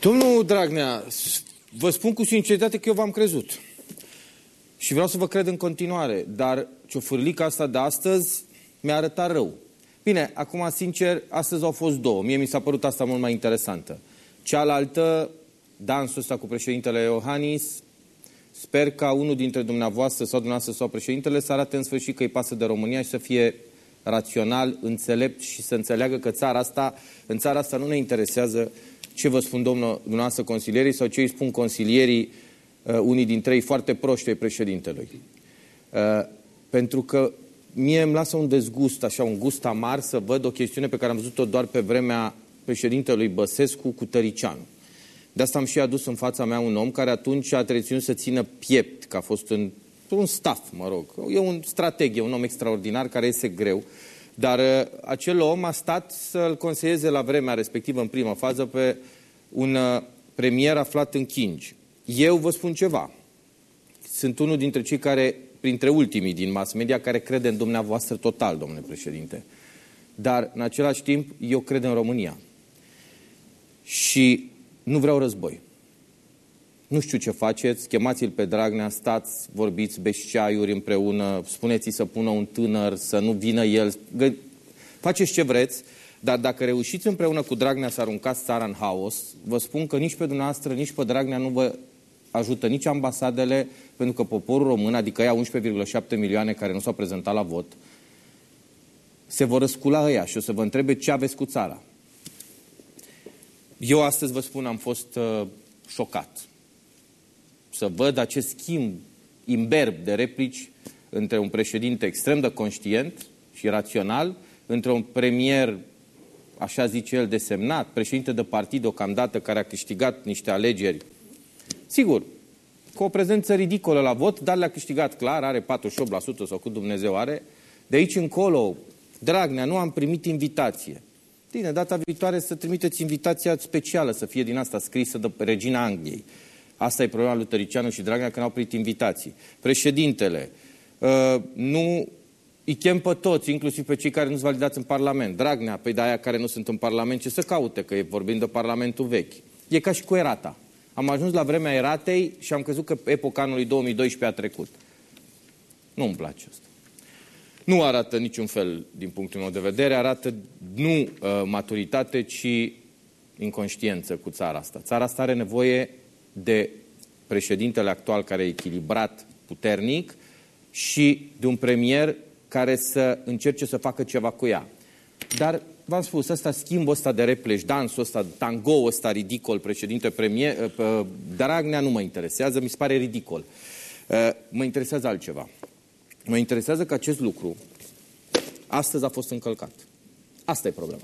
Domnul Dragnea, vă spun cu sinceritate că eu v-am crezut. Și vreau să vă cred în continuare, dar ciofârlica asta de astăzi mi-a arătat rău. Bine, acum, sincer, astăzi au fost două. Mie mi s-a părut asta mult mai interesantă. Cealaltă, dansul ăsta cu președintele Iohannis, sper ca unul dintre dumneavoastră sau dumneavoastră sau președintele să arate în sfârșit că îi pasă de România și să fie rațional, înțelept și să înțeleagă că țara asta, în țara asta nu ne interesează ce vă spun domnul, dumneavoastră consilierii sau ce îi spun consilierii uh, unii dintre ei foarte proști ai președintelui. Uh, pentru că mie îmi lasă un dezgust, așa, un gust amar să văd o chestiune pe care am văzut-o doar pe vremea președintelui Băsescu cu Tăricianu. De asta am și adus în fața mea un om care atunci a treținut să țină piept, că a fost în, un staff, mă rog. E un strateg, e un om extraordinar care iese greu. Dar uh, acel om a stat să-l conseieze la vremea respectivă, în prima fază, pe un uh, premier aflat în Chingi. Eu vă spun ceva. Sunt unul dintre cei care, printre ultimii din mass media, care crede în dumneavoastră total, domnule președinte. Dar, în același timp, eu cred în România. Și nu vreau război. Nu știu ce faceți, chemați-l pe Dragnea, stați, vorbiți, beți ceaiuri împreună, spuneți-i să pună un tânăr, să nu vină el. Faceți ce vreți, dar dacă reușiți împreună cu Dragnea să aruncați țara în haos, vă spun că nici pe dumneavoastră, nici pe Dragnea nu vă ajută nici ambasadele, pentru că poporul român, adică ea 11,7 milioane care nu s-au prezentat la vot, se vor răscula ăia și o să vă întrebe ce aveți cu țara. Eu astăzi vă spun, am fost uh, șocat să văd acest schimb imberb de replici între un președinte extrem de conștient și rațional, între un premier, așa zice el, desemnat, președinte de partid deocamdată care a câștigat niște alegeri, sigur, cu o prezență ridicolă la vot, dar le-a câștigat clar, are 48% sau cât Dumnezeu are. De aici încolo, Dragnea, nu am primit invitație. Bine, data viitoare să trimiteți invitația specială, să fie din asta scrisă de regina Angliei. Asta e problema lui Tăricianu și Dragnea, că n-au primit invitații. Președintele, uh, nu îi chem pe toți, inclusiv pe cei care nu sunt validați în Parlament. Dragnea, pe de aia care nu sunt în Parlament, ce să caute, că e vorbim de Parlamentul vechi. E ca și cu erata. Am ajuns la vremea eratei și am crezut că epoca anului 2012 a trecut. Nu îmi place asta. Nu arată niciun fel, din punctul meu de vedere, arată nu uh, maturitate, ci inconștiență cu țara asta. Țara asta are nevoie de președintele actual care e echilibrat, puternic, și de un premier care să încerce să facă ceva cu ea. Dar v-am spus, ăsta schimbul ăsta de repleci, dansul ăsta, tango ăsta ridicol, președinte premier, ă, Dragnea nu mă interesează, mi se pare ridicol. Ă, mă interesează altceva. Mă interesează că acest lucru astăzi a fost încălcat. Asta e problema.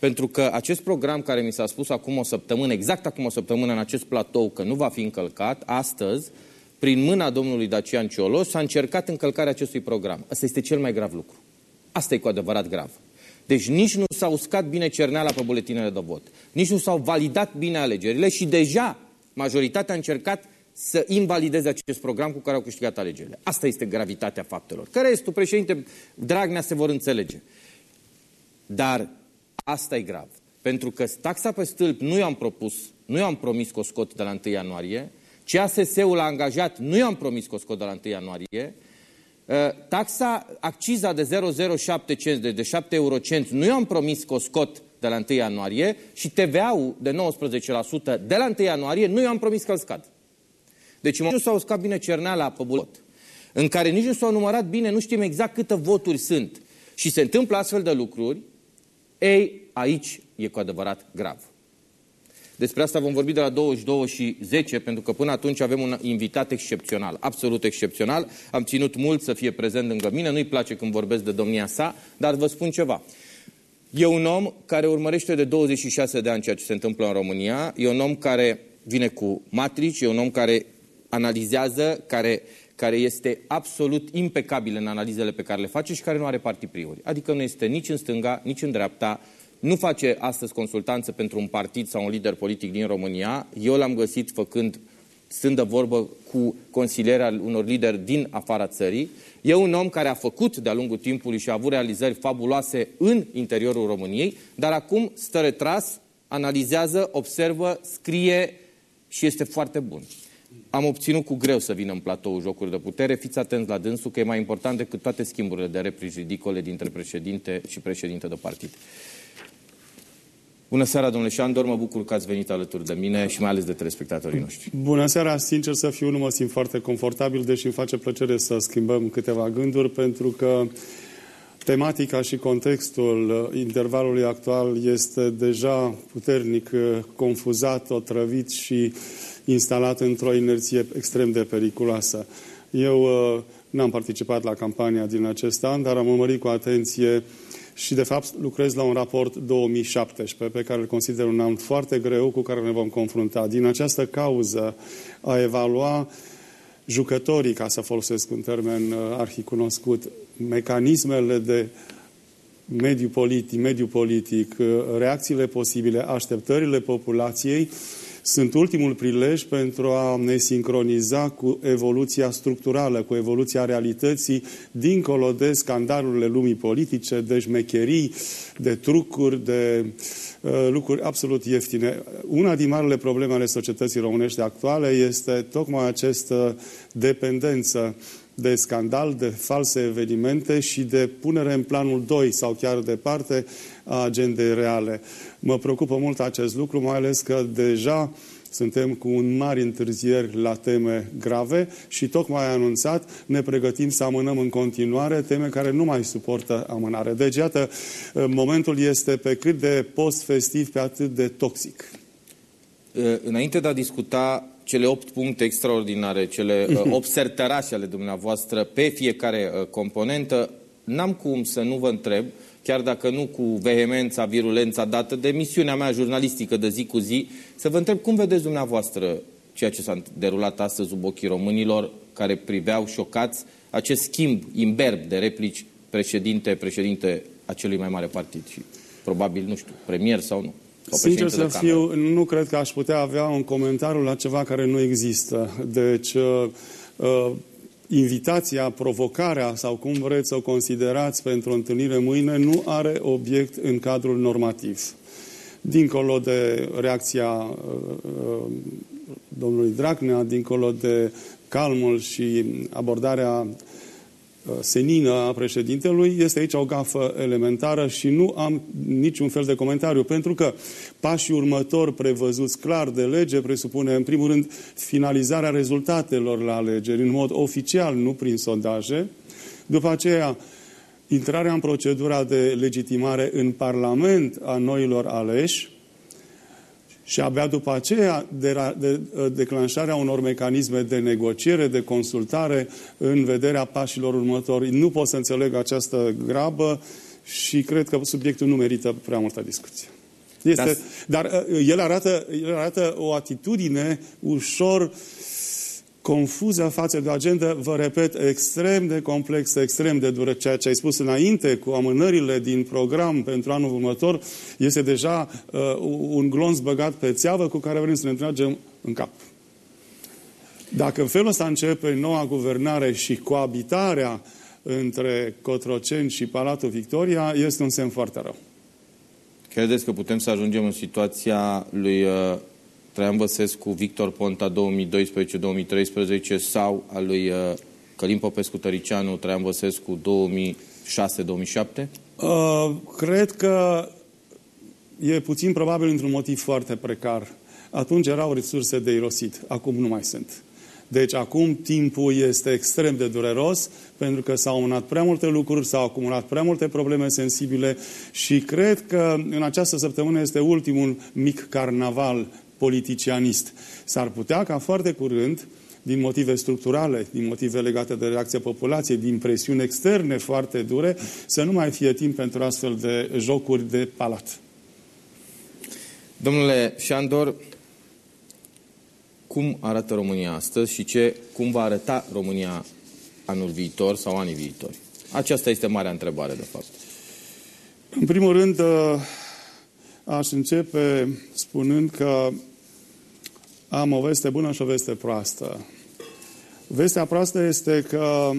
Pentru că acest program care mi s-a spus acum o săptămână, exact acum o săptămână în acest platou, că nu va fi încălcat, astăzi, prin mâna domnului Dacian Cioloș, s-a încercat încălcarea acestui program. Asta este cel mai grav lucru. Asta e cu adevărat grav. Deci nici nu s-a uscat bine cerneala pe buletinele de vot, nici nu s-au validat bine alegerile și deja majoritatea a încercat să invalideze acest program cu care au câștigat alegerile. Asta este gravitatea faptelor. Care este, președinte Dragnea, se vor înțelege. Dar Asta e grav. Pentru că taxa pe stâlp nu i-am propus, nu i-am promis că o scot de la 1 ianuarie, CASS-ul a angajat, nu i-am promis că o scot de la 1 ianuarie, ă, taxa, acciza de 0,07 cenți, de, de 7 eurocenți, nu i-am promis că o scot de la 1 ianuarie și TVA-ul de 19% de la 1 ianuarie, nu i-am promis că îl scad. Deci nu s-au uscat bine cerneala pe bulot, în care nici nu s-au numărat bine, nu știm exact câte voturi sunt. Și se întâmplă astfel de lucruri, ei, aici e cu adevărat grav. Despre asta vom vorbi de la 22 și 10, pentru că până atunci avem un invitat excepțional, absolut excepțional. Am ținut mult să fie prezent lângă mine, nu-i place când vorbesc de domnia sa, dar vă spun ceva. E un om care urmărește de 26 de ani ceea ce se întâmplă în România, e un om care vine cu matrici, e un om care analizează, care care este absolut impecabil în analizele pe care le face și care nu are partipriuri. Adică nu este nici în stânga, nici în dreapta, nu face astăzi consultanță pentru un partid sau un lider politic din România. Eu l-am găsit făcând, stând de vorbă cu consilierea unor lideri din afara țării. E un om care a făcut de-a lungul timpului și a avut realizări fabuloase în interiorul României, dar acum stă retras analizează, observă, scrie și este foarte bun. Am obținut cu greu să vină în platou jocuri de putere. Fiți atenți la dânsul că e mai important decât toate schimburile de replici ridicole dintre președinte și președinte de partid. Bună seara, domnule Șandor, mă bucur că ați venit alături de mine și mai ales de telespectatorii noștri. Bună seara, sincer să fiu, nu mă simt foarte confortabil, deși îmi face plăcere să schimbăm câteva gânduri, pentru că tematica și contextul intervalului actual este deja puternic confuzat, otrăvit și instalat într-o inerție extrem de periculoasă. Eu uh, n-am participat la campania din acest an, dar am urmărit cu atenție și, de fapt, lucrez la un raport 2017, pe care îl consider un an foarte greu cu care ne vom confrunta. Din această cauză, a evalua jucătorii, ca să folosesc un termen uh, arhicunoscut, mecanismele de mediu politic, mediu politic, uh, reacțiile posibile, așteptările populației, sunt ultimul prilej pentru a ne sincroniza cu evoluția structurală, cu evoluția realității, dincolo de scandalurile lumii politice, de șmecherii, de trucuri, de uh, lucruri absolut ieftine. Una din marile probleme ale societății românești actuale este tocmai această dependență de scandal, de false evenimente și de punere în planul 2 sau chiar departe a agendei reale. Mă preocupă mult acest lucru, mai ales că deja suntem cu un mari întârzieri la teme grave și tocmai a anunțat, ne pregătim să amânăm în continuare teme care nu mai suportă amânare. Deci, iată, momentul este pe cât de post-festiv, pe atât de toxic. Înainte de a discuta cele opt puncte extraordinare, cele mhm. opt sertărașe ale dumneavoastră pe fiecare componentă, n-am cum să nu vă întreb uh, chiar dacă nu cu vehemența, virulența dată de misiunea mea jurnalistică de zi cu zi, să vă întreb cum vedeți dumneavoastră ceea ce s-a derulat astăzi sub ochii românilor, care priveau șocați acest schimb imberb de replici președinte, președinte acelui mai mare partid și probabil, nu știu, premier sau nu. Sau Sincer să fiu, nu cred că aș putea avea un comentariu la ceva care nu există. Deci, uh, uh, invitația, provocarea sau cum vreți să o considerați pentru o întâlnire mâine nu are obiect în cadrul normativ. Dincolo de reacția uh, uh, domnului Dracnea, dincolo de calmul și abordarea Uh, senină a președintelui, este aici o gafă elementară și nu am niciun fel de comentariu, pentru că pașii următori prevăzuți clar de lege presupune, în primul rând, finalizarea rezultatelor la alegeri, în mod oficial, nu prin sondaje, după aceea intrarea în procedura de legitimare în Parlament a noilor aleși, și abia după aceea de, de, de declanșarea unor mecanisme de negociere, de consultare în vederea pașilor următori. Nu pot să înțeleg această grabă și cred că subiectul nu merită prea multă discuție. Este, dar, dar uh, el, arată, el arată o atitudine ușor uh, confuză față de o agendă, vă repet, extrem de complexă, extrem de dură. Ceea ce ai spus înainte cu amânările din program pentru anul următor este deja uh, un glonț băgat pe țeavă cu care vrem să ne tragem în cap. Dacă în felul ăsta începe noua guvernare și coabitarea între Cotroceni și Palatul Victoria, este un semn foarte rău. Credeți că putem să ajungem în situația lui uh, Traian Băsescu, Victor Ponta 2012-2013 sau al lui uh, Călim Popescu Tăricianu, Traian Băsescu 2006-2007? Uh, cred că e puțin probabil într-un motiv foarte precar. Atunci erau resurse de irosit, acum nu mai sunt. Deci acum timpul este extrem de dureros pentru că s-au unat prea multe lucruri, s-au acumulat prea multe probleme sensibile și cred că în această săptămână este ultimul mic carnaval politicianist. S-ar putea ca foarte curând, din motive structurale, din motive legate de reacția populației, din presiuni externe foarte dure, să nu mai fie timp pentru astfel de jocuri de palat. Domnule Șandor, cum arată România astăzi și ce, cum va arăta România anul viitor sau anii viitori? Aceasta este marea întrebare, de fapt. În primul rând, ă, aș începe spunând că am o veste bună și o veste proastă. Vestea proastă este că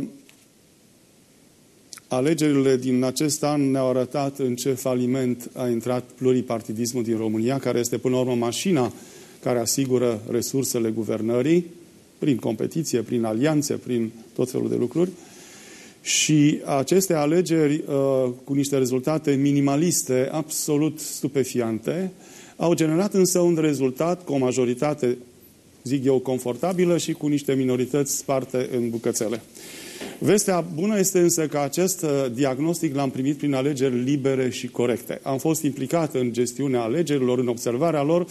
Alegerile din acest an ne-au arătat în ce faliment a intrat pluripartidismul din România, care este până la urmă mașina care asigură resursele guvernării, prin competiție, prin alianțe, prin tot felul de lucruri. Și aceste alegeri, uh, cu niște rezultate minimaliste, absolut stupefiante, au generat însă un rezultat cu o majoritate, zic eu, confortabilă și cu niște minorități sparte în bucățele. Vestea bună este însă că acest uh, diagnostic l-am primit prin alegeri libere și corecte. Am fost implicat în gestiunea alegerilor, în observarea lor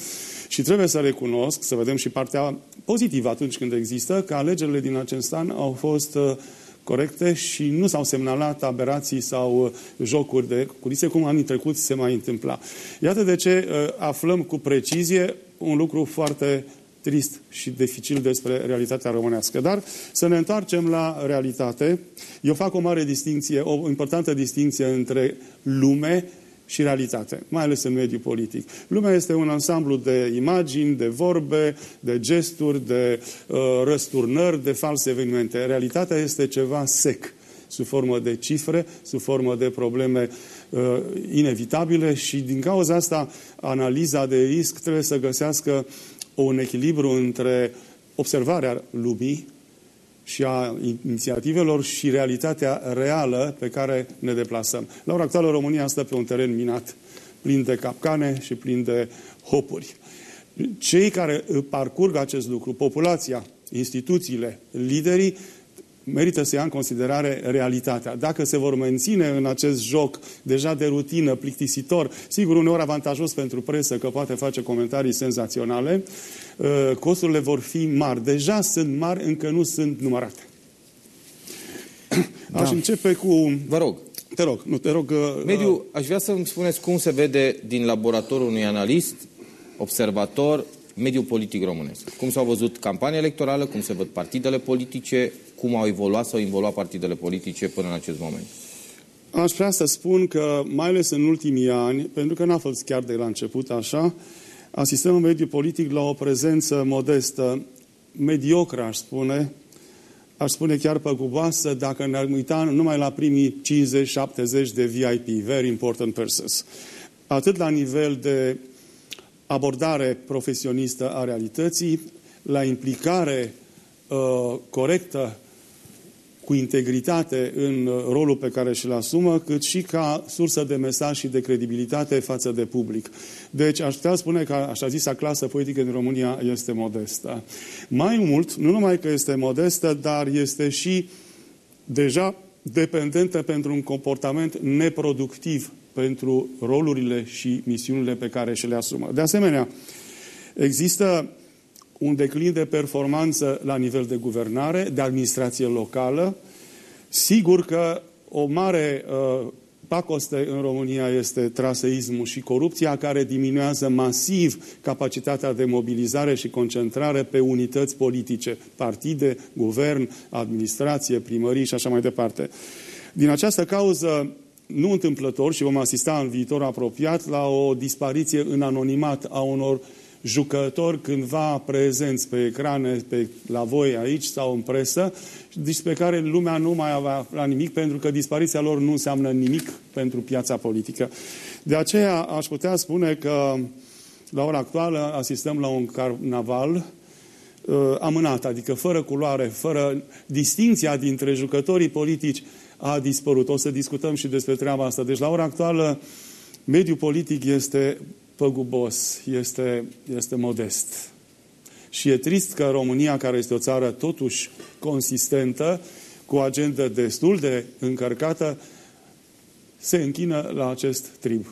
și trebuie să recunosc, să vedem și partea pozitivă atunci când există, că alegerile din acest an au fost uh, corecte și nu s-au semnalat aberații sau uh, jocuri de culise, cum anii trecuți se mai întâmpla. Iată de ce aflăm cu precizie un lucru foarte trist și dificil despre realitatea românească. Dar să ne întoarcem la realitate. Eu fac o mare distinție, o importantă distinție între lume și realitate, mai ales în mediul politic. Lumea este un ansamblu de imagini, de vorbe, de gesturi, de uh, răsturnări, de false evenimente. Realitatea este ceva sec, sub formă de cifre, sub formă de probleme uh, inevitabile și din cauza asta analiza de risc trebuie să găsească un echilibru între observarea lumii și a inițiativelor și realitatea reală pe care ne deplasăm. La ora actuală, România stă pe un teren minat, plin de capcane și plin de hopuri. Cei care parcurg acest lucru, populația, instituțiile, liderii, merită să ia în considerare realitatea. Dacă se vor menține în acest joc deja de rutină, plictisitor, sigur uneori avantajos pentru presă că poate face comentarii senzaționale, uh, costurile vor fi mari. Deja sunt mari, încă nu sunt numărate. Da. Aș începe cu... Vă rog. Te rog, nu, te rog... Uh, Mediu, aș vrea să-mi spuneți cum se vede din laboratorul unui analist, observator, mediul politic românesc. Cum s-au văzut campania electorală, cum se văd partidele politice, cum au evoluat sau evoluat partidele politice până în acest moment? Aș vrea să spun că, mai ales în ultimii ani, pentru că n-a fost chiar de la început așa, asistăm în mediul politic la o prezență modestă, mediocră, aș spune, aș spune chiar păguboasă, dacă ne-ar uita numai la primii 50-70 de VIP, very important persons. Atât la nivel de abordare profesionistă a realității, la implicare uh, corectă cu integritate în uh, rolul pe care și-l asumă, cât și ca sursă de mesaj și de credibilitate față de public. Deci aș putea spune că așa zisa clasă politică din România este modestă. Mai mult, nu numai că este modestă, dar este și deja dependentă pentru un comportament neproductiv pentru rolurile și misiunile pe care și le asumă. De asemenea, există un declin de performanță la nivel de guvernare, de administrație locală. Sigur că o mare uh, pacoste în România este traseismul și corupția, care diminuează masiv capacitatea de mobilizare și concentrare pe unități politice, partide, guvern, administrație, primării și așa mai departe. Din această cauză, nu întâmplător și vom asista în viitor apropiat la o dispariție în anonimat a unor jucători cândva prezenți pe ecrane, pe, la voi aici sau în presă, despre care lumea nu mai avea la nimic, pentru că dispariția lor nu înseamnă nimic pentru piața politică. De aceea aș putea spune că la ora actuală asistăm la un carnaval uh, amânat, adică fără culoare, fără distinția dintre jucătorii politici a dispărut. O să discutăm și despre treaba asta. Deci la ora actuală mediul politic este păgubos, este, este modest. Și e trist că România, care este o țară totuși consistentă, cu o agendă destul de încărcată, se închină la acest trib.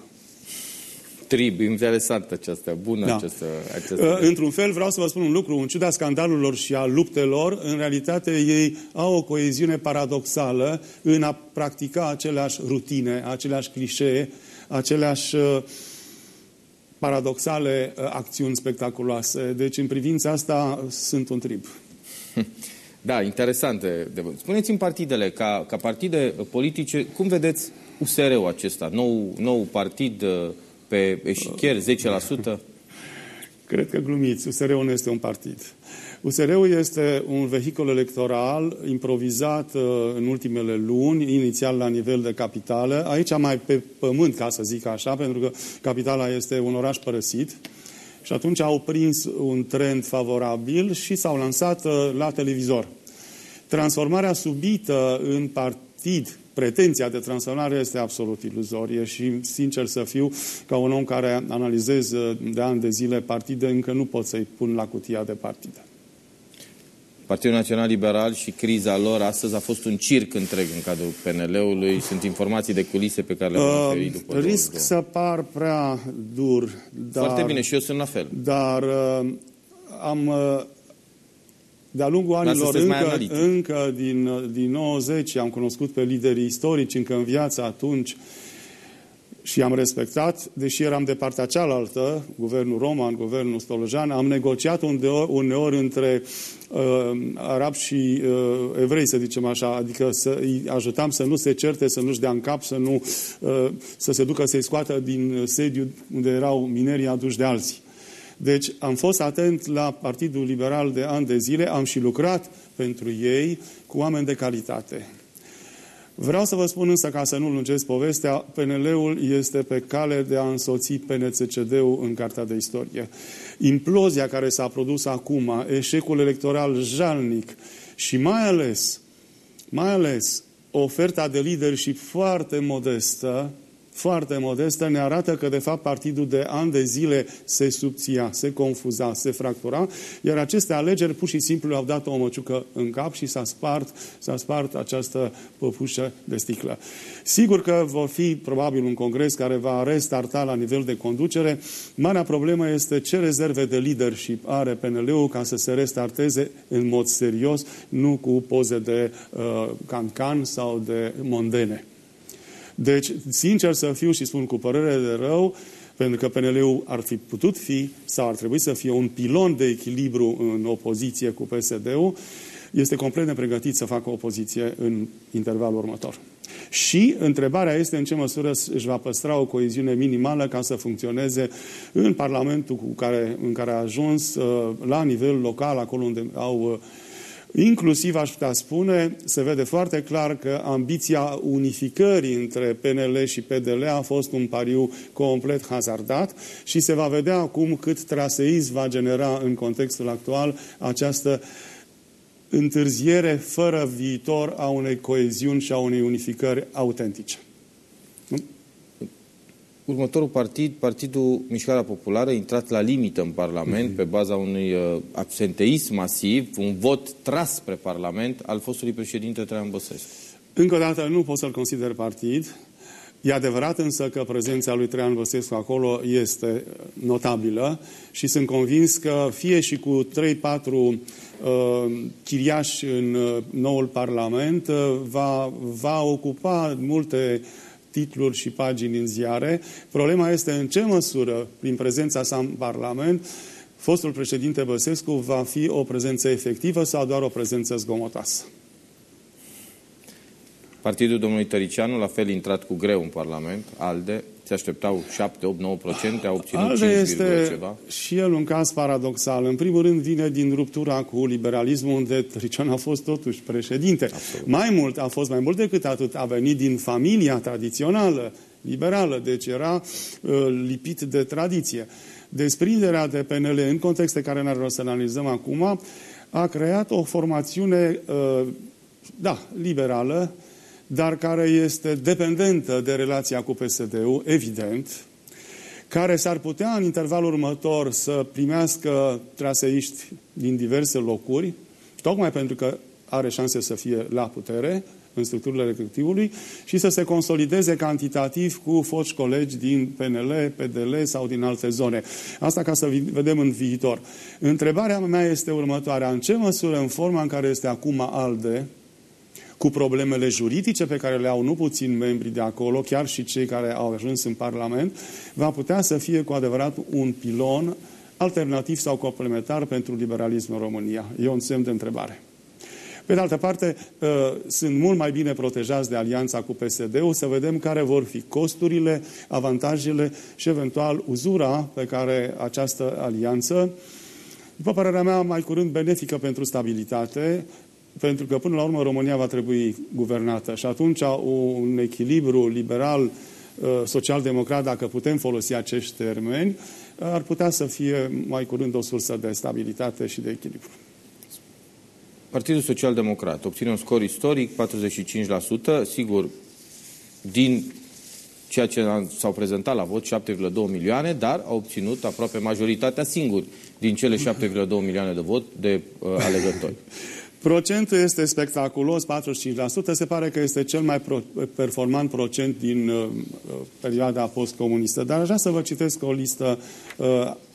Trib, interesant aceasta, bună da. această... această... Uh, într-un fel vreau să vă spun un lucru, în ciuda scandalurilor și a luptelor, în realitate ei au o coeziune paradoxală în a practica aceleași rutine, aceleași clișee, aceleași uh, paradoxale uh, acțiuni spectaculoase. Deci, în privința asta, sunt un trib. Da, interesant. De, Spuneți-mi partidele, ca, ca partide politice, cum vedeți USR-ul acesta, nou, nou partid uh, pe eșichier, 10%? Cred că glumiți. USR-ul nu este un partid. USR-ul este un vehicul electoral improvizat uh, în ultimele luni, inițial la nivel de capitală, aici mai pe pământ, ca să zic așa, pentru că capitala este un oraș părăsit. Și atunci au prins un trend favorabil și s-au lansat uh, la televizor. Transformarea subită în partid pretenția de transformare este absolut iluzorie și, sincer să fiu, ca un om care analizez uh, de ani de zile partide, încă nu pot să-i pun la cutia de partide. Partidul Național Liberal și criza lor astăzi a fost un circ întreg în cadrul PNL-ului. Sunt informații de culise pe care le vom oferi uh, după Risc două. să par prea dur, dar... Foarte bine, și eu sunt la fel. Dar uh, am... Uh, de-a lungul anilor, încă, încă din, din 90, am cunoscut pe liderii istorici încă în viață atunci și am respectat, deși eram de partea cealaltă, guvernul roman, guvernul stolojan, am negociat uneori, uneori între uh, arabi și uh, evrei, să zicem așa, adică să îi ajutam să nu se certe, să nu-și dea în cap, să, nu, uh, să se ducă să-i scoată din sediu unde erau minerii aduși de alții. Deci am fost atent la Partidul Liberal de ani de zile, am și lucrat pentru ei cu oameni de calitate. Vreau să vă spun însă, ca să nu lungesc povestea, PNL-ul este pe cale de a însoți PNCCD-ul în Cartea de Istorie. Implozia care s-a produs acum, eșecul electoral jalnic și mai ales, mai ales oferta de leadership foarte modestă, foarte modestă, ne arată că, de fapt, partidul de ani de zile se subția, se confuza, se fractura, iar aceste alegeri pur și simplu au dat o măciucă în cap și s-a spart, s-a spart această păpușă de sticlă. Sigur că vor fi probabil un congres care va restarta la nivel de conducere. Marea problemă este ce rezerve de leadership are PNL-ul ca să se restarteze în mod serios, nu cu poze de uh, cancan sau de mondene. Deci, sincer să fiu și spun cu părere de rău, pentru că PNL-ul ar fi putut fi sau ar trebui să fie un pilon de echilibru în opoziție cu PSD-ul, este complet nepregătit să facă opoziție în intervalul următor. Și întrebarea este în ce măsură își va păstra o coeziune minimală ca să funcționeze în Parlamentul cu care, în care a ajuns uh, la nivel local, acolo unde au uh, Inclusiv, aș putea spune, se vede foarte clar că ambiția unificării între PNL și PDL a fost un pariu complet hazardat și se va vedea acum cât traseism va genera în contextul actual această întârziere fără viitor a unei coeziuni și a unei unificări autentice. Următorul partid, Partidul Mișcarea Populară, a intrat la limită în Parlament mm -hmm. pe baza unui uh, absenteism masiv, un vot tras spre Parlament al fostului președinte Traian Băsescu. Încă o dată nu pot să-l consider partid. E adevărat însă că prezența lui Traian Băsescu acolo este notabilă și sunt convins că fie și cu 3-4 uh, chiriași în uh, noul Parlament uh, va, va ocupa multe titluri și pagini în ziare. Problema este în ce măsură, prin prezența sa în Parlament, fostul președinte Băsescu va fi o prezență efectivă sau doar o prezență zgomotoasă. Partidul domnului Tăricianu, la fel intrat cu greu în Parlament, ALDE, se așteptau 7, 8, 9%, a obținut ALDE 5, este ceva. și el un caz paradoxal. În primul rând vine din ruptura cu liberalismul, unde Tăricianu a fost totuși președinte. Absolut. Mai mult, a fost mai mult decât atât, a venit din familia tradițională, liberală, deci era uh, lipit de tradiție. Desprinderea de PNL în contexte care n-ar vrea să analizăm acum, a creat o formațiune, uh, da, liberală, dar care este dependentă de relația cu PSD-ul, evident, care s-ar putea în intervalul următor să primească traseiști din diverse locuri, tocmai pentru că are șanse să fie la putere în structurile executivului și să se consolideze cantitativ cu foști colegi din PNL, PDL sau din alte zone. Asta ca să vedem în viitor. Întrebarea mea este următoarea. În ce măsură, în forma în care este acum ALDE, cu problemele juridice pe care le au nu puțin membrii de acolo, chiar și cei care au ajuns în Parlament, va putea să fie cu adevărat un pilon alternativ sau complementar pentru liberalismul în România. E un semn de întrebare. Pe de altă parte, uh, sunt mult mai bine protejați de alianța cu PSD-ul, să vedem care vor fi costurile, avantajele și eventual uzura pe care această alianță, după părerea mea, mai curând benefică pentru stabilitate, pentru că până la urmă România va trebui guvernată și atunci un echilibru liberal uh, social-democrat, dacă putem folosi acești termeni, ar putea să fie mai curând o sursă de stabilitate și de echilibru. Partidul Social Democrat obține un scor istoric, 45%, sigur, din ceea ce s-au prezentat la vot, 7,2 milioane, dar a obținut aproape majoritatea singur din cele 7,2 milioane de vot de uh, alegători. Procentul este spectaculos, 45%. Se pare că este cel mai pro performant procent din uh, perioada postcomunistă. Dar aș vrea să vă citesc o listă uh,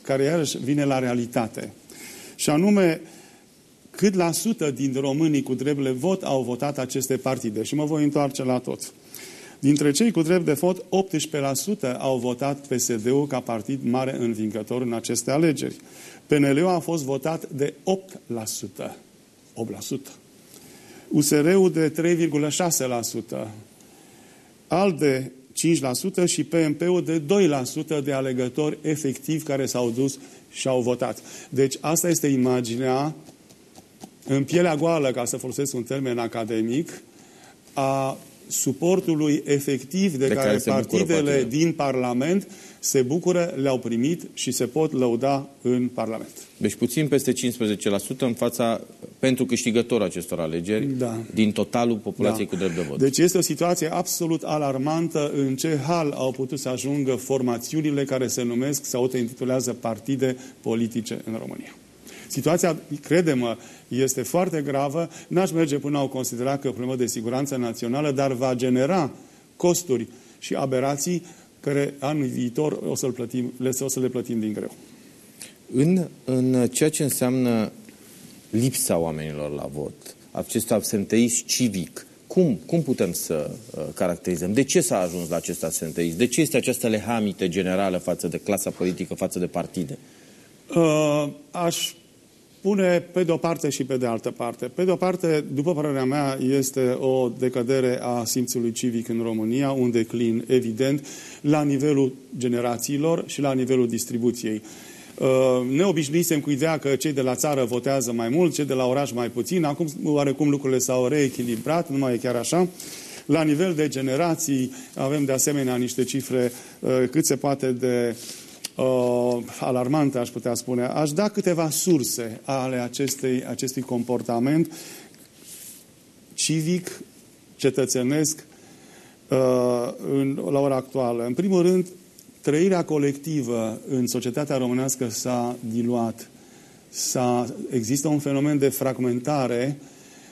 care iarăși vine la realitate. Și anume, cât la sută din românii cu drept de vot au votat aceste partide. Și mă voi întoarce la tot. Dintre cei cu drept de vot, 18% au votat PSD-ul ca partid mare învingător în aceste alegeri. PNL-ul a fost votat de 8%. 8%. USR-ul de 3,6%. ALDE 5% și PMP-ul de 2% de alegători efectiv care s-au dus și au votat. Deci asta este imaginea în pielea goală, ca să folosesc un termen academic, a suportului efectiv de, de care, care partidele din Parlament se bucură, le-au primit și se pot lăuda în Parlament. Deci puțin peste 15% în fața, pentru câștigătorul acestor alegeri, da. din totalul populației da. cu drept de vot. Deci este o situație absolut alarmantă în ce hal au putut să ajungă formațiunile care se numesc, se autointitulează partide politice în România. Situația, crede-mă, este foarte gravă. N-aș merge până au considerat că e o problemă de siguranță națională, dar va genera costuri și aberații care anul viitor o să, plătim, o să le plătim din greu. În, în ceea ce înseamnă lipsa oamenilor la vot, acest absenteism civic, cum, cum putem să uh, caracterizăm? De ce s-a ajuns la acest absenteism? De ce este această lehamite generală față de clasa politică, față de partide? Uh, aș pune pe de o parte și pe de altă parte. Pe de o parte, după părerea mea, este o decădere a simțului civic în România, un declin evident la nivelul generațiilor și la nivelul distribuției. Uh, ne obișnuisem cu ideea că cei de la țară votează mai mult, cei de la oraș mai puțin. Acum, oarecum, lucrurile s-au reechilibrat, nu mai e chiar așa. La nivel de generații avem de asemenea niște cifre uh, cât se poate de uh, alarmante, aș putea spune. Aș da câteva surse ale acestei, acestui comportament civic, cetățenesc, uh, în, la ora actuală. În primul rând, trăirea colectivă în societatea românească s-a diluat. S-a, există un fenomen de fragmentare,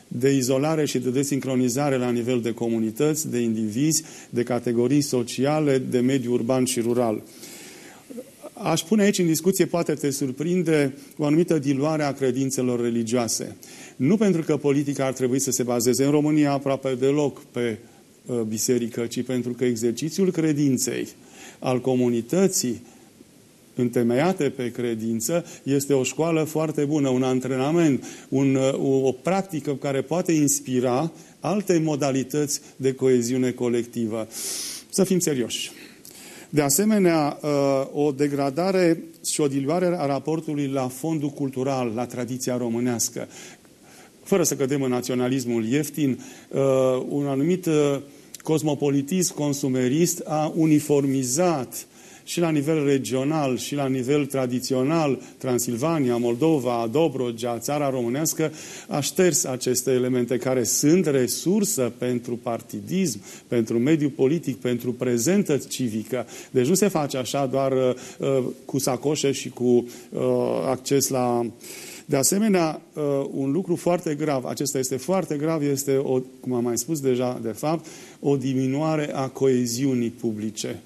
de izolare și de desincronizare la nivel de comunități, de indivizi, de categorii sociale, de mediu urban și rural. Aș pune aici în discuție, poate te surprinde, o anumită diluare a credințelor religioase. Nu pentru că politica ar trebui să se bazeze în România aproape deloc pe uh, biserică, ci pentru că exercițiul credinței al comunității întemeiate pe credință este o școală foarte bună, un antrenament, un, uh, o, o practică care poate inspira alte modalități de coeziune colectivă. Să fim serioși. De asemenea, uh, o degradare și o diluare a raportului la fondul cultural, la tradiția românească. Fără să cădem în naționalismul ieftin, uh, un anumit uh, cosmopolitism consumerist a uniformizat și la nivel regional și la nivel tradițional, Transilvania, Moldova, Dobrogea, țara românească, a șters aceste elemente care sunt resursă pentru partidism, pentru mediul politic, pentru prezentă civică. Deci nu se face așa doar uh, cu sacoșe și cu uh, acces la... De asemenea, uh, un lucru foarte grav, acesta este foarte grav, este, o, cum am mai spus deja, de fapt, o diminuare a coeziunii publice.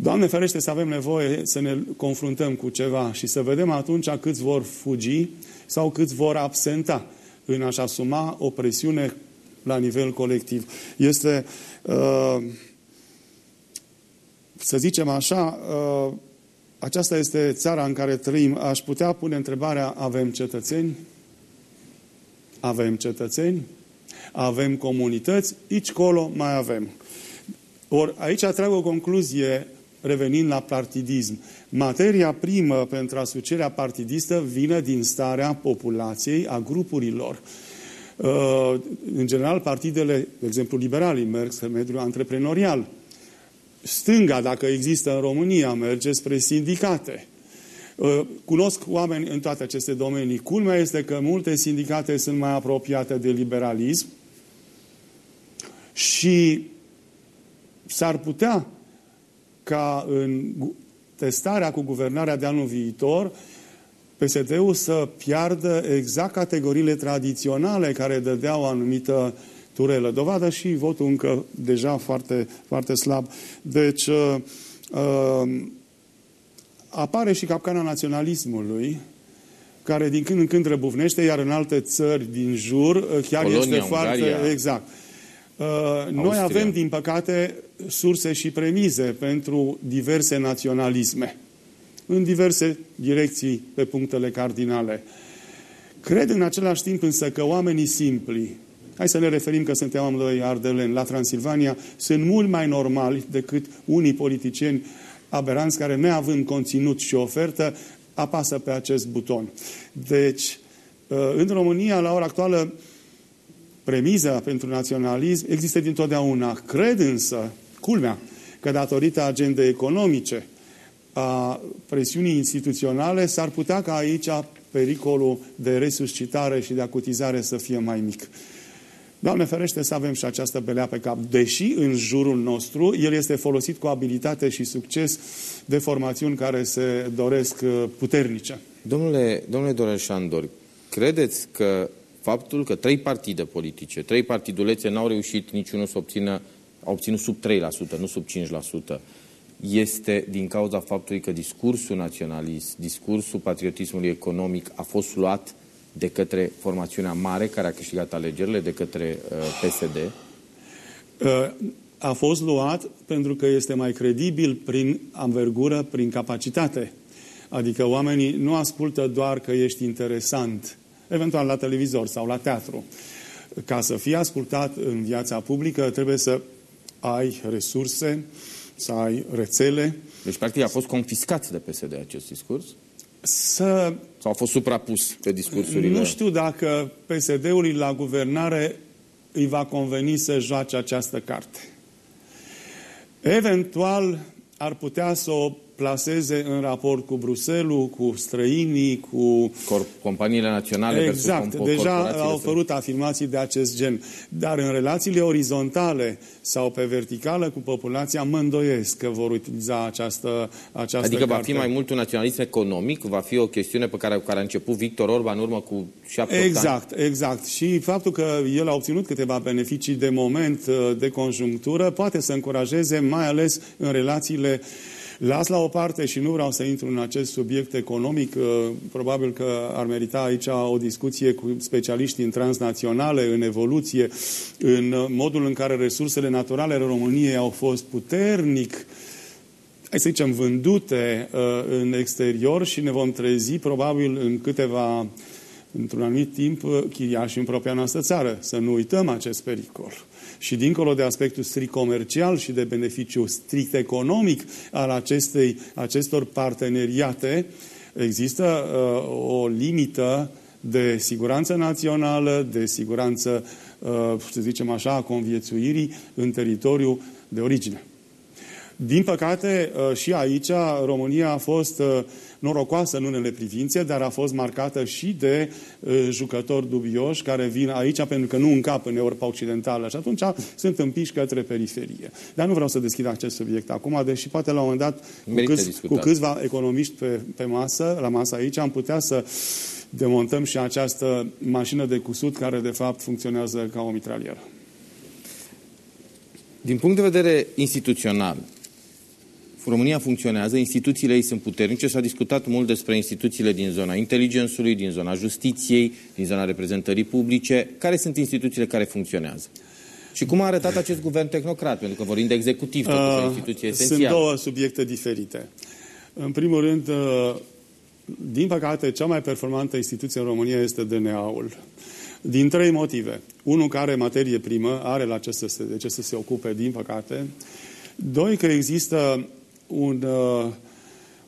Doamne ferește să avem nevoie să ne confruntăm cu ceva și să vedem atunci câți vor fugi sau câți vor absenta în a-și asuma o presiune la nivel colectiv. Este, uh, să zicem așa, uh, aceasta este țara în care trăim. Aș putea pune întrebarea, avem cetățeni? avem cetățeni, avem comunități, aici colo mai avem. Or, aici trag o concluzie revenind la partidism. Materia primă pentru asocierea partidistă vine din starea populației, a grupurilor. Uh, în general, partidele, de exemplu, liberalii merg spre mediul antreprenorial. Stânga, dacă există în România, merge spre sindicate. Uh, cunosc oameni în toate aceste domenii. Culmea este că multe sindicate sunt mai apropiate de liberalism și s-ar putea ca în testarea cu guvernarea de anul viitor PSD-ul să piardă exact categoriile tradiționale care dădeau o anumită turelă. Dovadă și votul încă deja foarte, foarte slab. Deci uh, uh, apare și capcana naționalismului, care din când în când răbufnește, iar în alte țări din jur uh, chiar Polonia, este foarte... Ungaria. Exact. Uh, noi avem, din păcate, surse și premize pentru diverse naționalisme, în diverse direcții pe punctele cardinale. Cred în același timp însă că oamenii simpli, hai să ne referim că suntem amândoi ardeleni, la Transilvania, sunt mult mai normali decât unii politicieni aberanți care, neavând conținut și ofertă, apasă pe acest buton. Deci, uh, în România, la ora actuală, premiza pentru naționalism există dintotdeauna. Cred însă, culmea, că datorită agendei economice, a presiunii instituționale, s-ar putea ca aici pericolul de resuscitare și de acutizare să fie mai mic. Doamne ferește să avem și această belea pe cap. Deși în jurul nostru el este folosit cu abilitate și succes de formațiuni care se doresc uh, puternice. Domnule, domnule Dorel Șandor, credeți că faptul că trei partide politice, trei partidulețe n-au reușit niciunul să obțină, au obținut sub 3%, nu sub 5%, este din cauza faptului că discursul naționalist, discursul patriotismului economic a fost luat de către formațiunea mare care a câștigat alegerile, de către uh, PSD? Uh, a fost luat pentru că este mai credibil prin anvergură, prin capacitate. Adică oamenii nu ascultă doar că ești interesant, eventual la televizor sau la teatru. Ca să fii ascultat în viața publică, trebuie să ai resurse, să ai rețele. Deci, practic, a fost confiscat de PSD acest discurs? Să... Sau a fost suprapus pe discursurile? Nu știu dacă PSD-ului la guvernare îi va conveni să joace această carte. Eventual ar putea să o plaseze în raport cu Bruselul, cu străinii, cu... Cor companiile naționale Exact. Deja au apărut afirmații de acest gen. Dar în relațiile orizontale sau pe verticală cu populația, mă îndoiesc că vor utiliza această, această Adică carte. va fi mai mult un naționalism economic? Va fi o chestiune pe care, cu care a început Victor Orban în urmă cu șapte Exact, ani? exact. Și faptul că el a obținut câteva beneficii de moment, de conjunctură, poate să încurajeze, mai ales în relațiile Las la o parte și nu vreau să intru în acest subiect economic, uh, probabil că ar merita aici o discuție cu specialiștii în transnaționale, în evoluție, în modul în care resursele naturale ale României au fost puternic hai să zicem, vândute uh, în exterior și ne vom trezi probabil în câteva, într-un anumit timp, uh, chiriași în propria noastră țară. Să nu uităm acest pericol și dincolo de aspectul strict comercial și de beneficiu strict economic al acestei, acestor parteneriate, există uh, o limită de siguranță națională, de siguranță, uh, să zicem așa, a conviețuirii în teritoriul de origine. Din păcate, uh, și aici România a fost uh, norocoasă în unele privințe, dar a fost marcată și de uh, jucători dubioși care vin aici pentru că nu încap în Europa Occidentală și atunci sunt împiși către periferie. Dar nu vreau să deschid acest subiect acum, deși poate la un moment dat cu, câți, cu câțiva economiști pe, pe masă, la masă aici, am putea să demontăm și această mașină de cusut care de fapt funcționează ca o mitralieră. Din punct de vedere instituțional, România funcționează, instituțiile ei sunt puternice, s-a discutat mult despre instituțiile din zona inteligențului, din zona justiției, din zona reprezentării publice. Care sunt instituțiile care funcționează? Și cum a arătat acest guvern tehnocrat? Pentru că vorbim de executiv, totuși, uh, o instituție esențială. Sunt două subiecte diferite. În primul rând, uh, din păcate, cea mai performantă instituție în România este DNA-ul. Din trei motive. Unul care materie primă are la ce să se, de ce să se ocupe, din păcate. Doi, că există un, uh,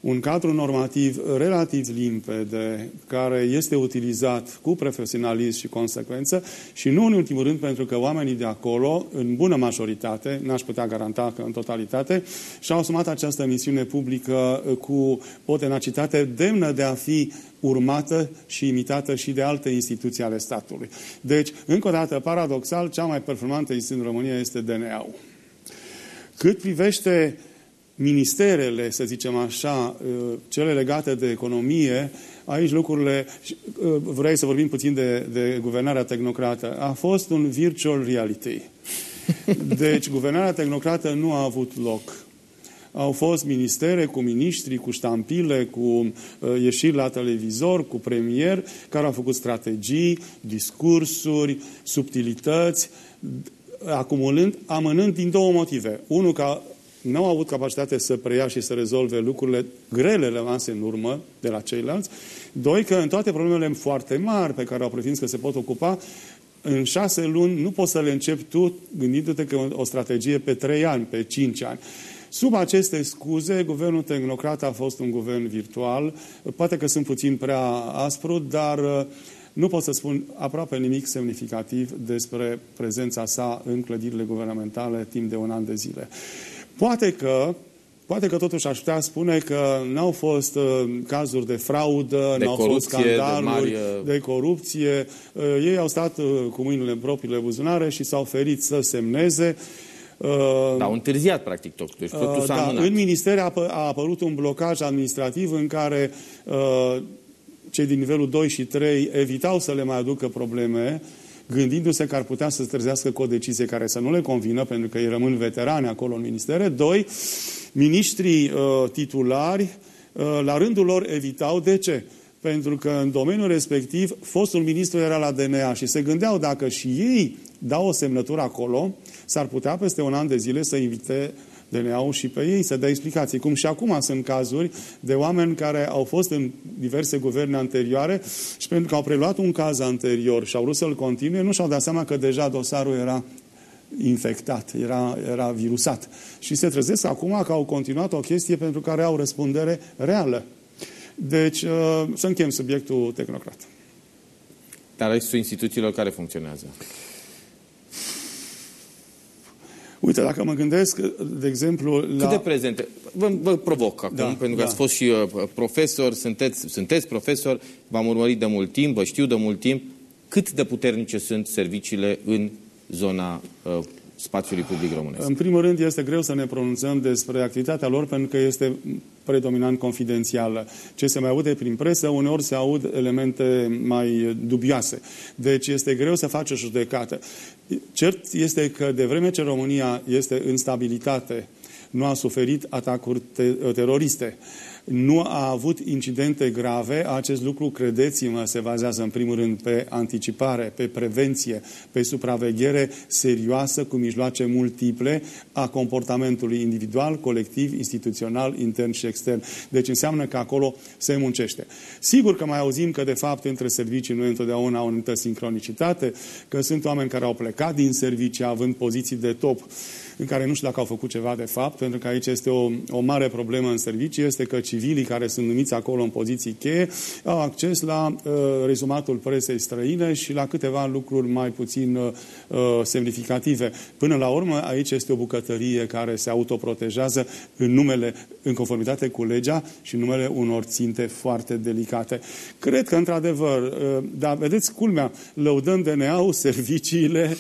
un cadru normativ relativ limpede, care este utilizat cu profesionalism și consecvență și nu în ultimul rând pentru că oamenii de acolo, în bună majoritate, n-aș putea garanta că în totalitate, și-au asumat această misiune publică cu o tenacitate demnă de a fi urmată și imitată și de alte instituții ale statului. Deci, încă o dată, paradoxal, cea mai performantă instituție în România este DNA-ul. Cât privește ministerele, să zicem așa, uh, cele legate de economie, aici lucrurile, uh, vrei să vorbim puțin de, de guvernarea tehnocrată, a fost un virtual reality. Deci, guvernarea tehnocrată nu a avut loc. Au fost ministere cu miniștri, cu ștampile, cu uh, ieșiri la televizor, cu premier, care au făcut strategii, discursuri, subtilități, acumulând, amânând din două motive. Unul, ca nu au avut capacitate să preia și să rezolve lucrurile grele rămase în urmă de la ceilalți. Doi, că în toate problemele foarte mari pe care au pretins că se pot ocupa, în șase luni nu poți să le începi tu gândindu-te că o strategie pe trei ani, pe cinci ani. Sub aceste scuze, guvernul tehnocrat a fost un guvern virtual. Poate că sunt puțin prea aspru, dar uh, nu pot să spun aproape nimic semnificativ despre prezența sa în clădirile guvernamentale timp de un an de zile. Poate că Poate că totuși aș putea spune că n-au fost uh, cazuri de fraudă, n-au fost scandaluri, de, mari, uh... de corupție. Uh, ei au stat uh, cu mâinile în propriile buzunare și s-au ferit să semneze. Uh, da, au întârziat, practic, totul. Deci, totul uh, da, în minister a, a apărut un blocaj administrativ în care uh, cei din nivelul 2 și 3 evitau să le mai aducă probleme uh, gândindu-se că ar putea să se trezească cu o decizie care să nu le convină, pentru că ei rămân veterani acolo în ministere. Doi, miniștrii uh, titulari, uh, la rândul lor, evitau. De ce? Pentru că în domeniul respectiv, fostul ministru era la DNA și se gândeau dacă și ei dau o semnătură acolo, s-ar putea peste un an de zile să invite DNA-ul și pe ei să dea explicații. Cum și acum sunt cazuri de oameni care au fost în diverse guverne anterioare și pentru că au preluat un caz anterior și au vrut să-l continue, nu și-au dat seama că deja dosarul era infectat, era, era virusat. Și se trezesc acum că au continuat o chestie pentru care au răspundere reală. Deci, uh, să închem subiectul tehnocrat. Dar restul instituțiilor care funcționează? Uite, dacă mă gândesc, de exemplu, la... Cât de prezente? Vă, vă provoc acum, da, pentru că da. ați fost și uh, profesor, sunteți, sunteți profesor, v-am urmărit de mult timp, vă știu de mult timp. Cât de puternice sunt serviciile în zona uh, spațiului public românesc? În primul rând, este greu să ne pronunțăm despre activitatea lor, pentru că este predominant confidențială. Ce se mai aude prin presă, uneori se aud elemente mai dubioase. Deci este greu să faci o judecată. Cert este că de vreme ce România este în stabilitate, nu a suferit atacuri te teroriste, nu a avut incidente grave. Acest lucru, credeți-mă, se bazează în primul rând pe anticipare, pe prevenție, pe supraveghere serioasă cu mijloace multiple a comportamentului individual, colectiv, instituțional, intern și extern. Deci înseamnă că acolo se muncește. Sigur că mai auzim că, de fapt, între servicii nu e întotdeauna o anumită sincronicitate, că sunt oameni care au plecat din servicii având poziții de top în care nu știu dacă au făcut ceva de fapt, pentru că aici este o, o mare problemă în servicii, este că civilii care sunt numiți acolo în poziții cheie au acces la uh, rezumatul presei străine și la câteva lucruri mai puțin uh, uh, semnificative. Până la urmă, aici este o bucătărie care se autoprotejează în numele, în conformitate cu legea și în numele unor ținte foarte delicate. Cred că, într-adevăr, uh, dar vedeți, culmea, lăudăm DNA-ul, serviciile,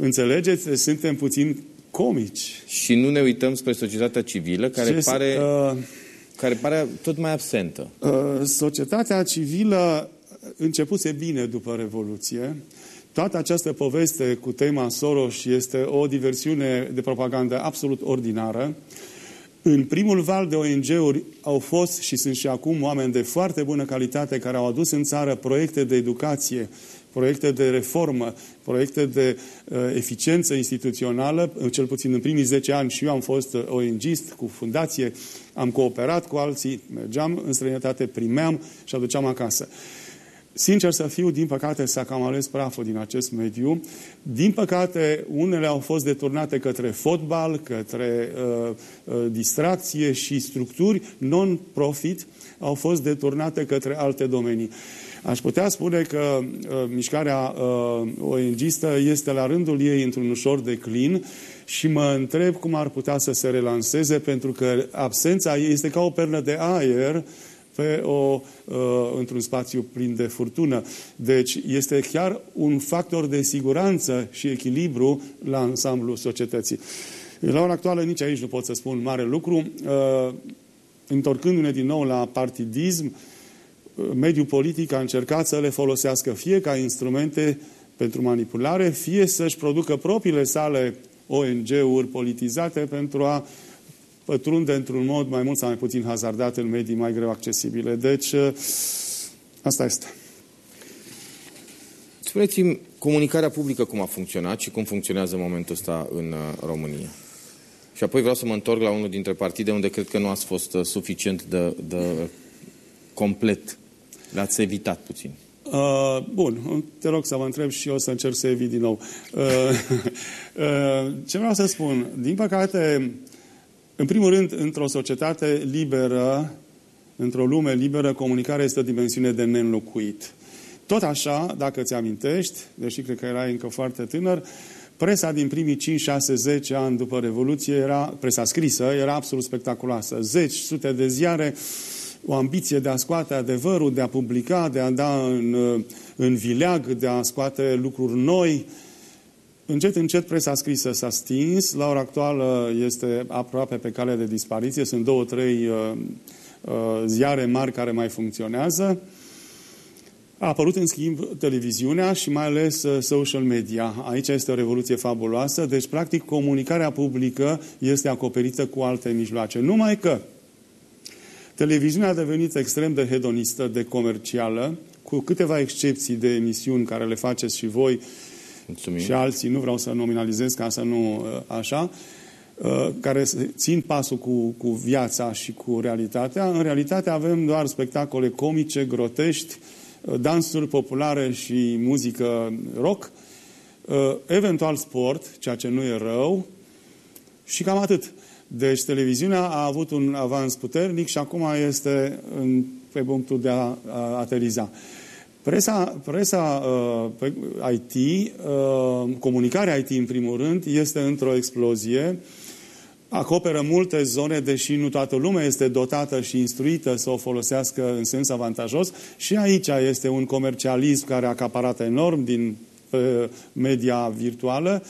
Înțelegeți? Suntem puțin comici. Și nu ne uităm spre societatea civilă, care, Ce, pare, uh, care pare tot mai absentă. Uh, societatea civilă începuse bine după Revoluție. Toată această poveste cu tema Soros este o diversiune de propagandă absolut ordinară. În primul val de ONG-uri au fost și sunt și acum oameni de foarte bună calitate care au adus în țară proiecte de educație proiecte de reformă, proiecte de uh, eficiență instituțională, cel puțin în primii 10 ani și eu am fost uh, ONG-ist cu fundație, am cooperat cu alții, mergeam în străinătate, primeam și aduceam acasă. Sincer să fiu, din păcate s-a cam ales praful din acest mediu. Din păcate, unele au fost deturnate către fotbal, către uh, uh, distracție și structuri non-profit au fost deturnate către alte domenii. Aș putea spune că uh, mișcarea uh, ONG-istă este la rândul ei într-un ușor declin și mă întreb cum ar putea să se relanseze, pentru că absența ei este ca o pernă de aer pe o, uh, într-un spațiu plin de furtună. Deci este chiar un factor de siguranță și echilibru la ansamblu societății. La ora actuală nici aici nu pot să spun mare lucru. Uh, întorcându-ne din nou la partidism, uh, mediul politic a încercat să le folosească fie ca instrumente pentru manipulare, fie să-și producă propriile sale ONG-uri politizate pentru a pătrunde într-un mod mai mult sau mai puțin hazardat în medii mai greu accesibile. Deci, ă, asta este. Spuneți-mi, comunicarea publică cum a funcționat și cum funcționează în momentul ăsta în ă, România? Și apoi vreau să mă întorc la unul dintre partide unde cred că nu ați fost ă, suficient de, de complet. L-ați evitat puțin. Uh, bun, te rog să vă întreb și eu să încerc să evit din nou. Uh, uh, ce vreau să spun? Din păcate, în primul rând, într-o societate liberă, într-o lume liberă, comunicarea este o dimensiune de neînlocuit. Tot așa, dacă ți amintești, deși cred că erai încă foarte tânăr, presa din primii 5, 6, 10 ani după Revoluție era, presa scrisă, era absolut spectaculoasă. Zeci, sute de ziare, o ambiție de a scoate adevărul, de a publica, de a da în, în vileag, de a scoate lucruri noi, Încet, încet presa scrisă s-a stins. La ora actuală este aproape pe cale de dispariție. Sunt două, trei uh, uh, ziare mari care mai funcționează. A apărut, în schimb, televiziunea și mai ales uh, social media. Aici este o revoluție fabuloasă. Deci, practic, comunicarea publică este acoperită cu alte mijloace. Numai că televiziunea a devenit extrem de hedonistă, de comercială, cu câteva excepții de emisiuni care le faceți și voi, Mulțumim. și alții, nu vreau să nominalizez ca să nu uh, așa, uh, care țin pasul cu, cu viața și cu realitatea. În realitate avem doar spectacole comice, grotești, uh, dansuri populare și muzică rock, eventual sport, ceea ce nu e rău, și cam atât. Deci televiziunea a avut un avans puternic și acum este în, pe punctul de a, a ateriza. Presa, presa uh, IT, uh, comunicarea IT în primul rând, este într-o explozie, acoperă multe zone, deși nu toată lumea este dotată și instruită să o folosească în sens avantajos. Și aici este un comercialism care a acaparat enorm din uh, media virtuală.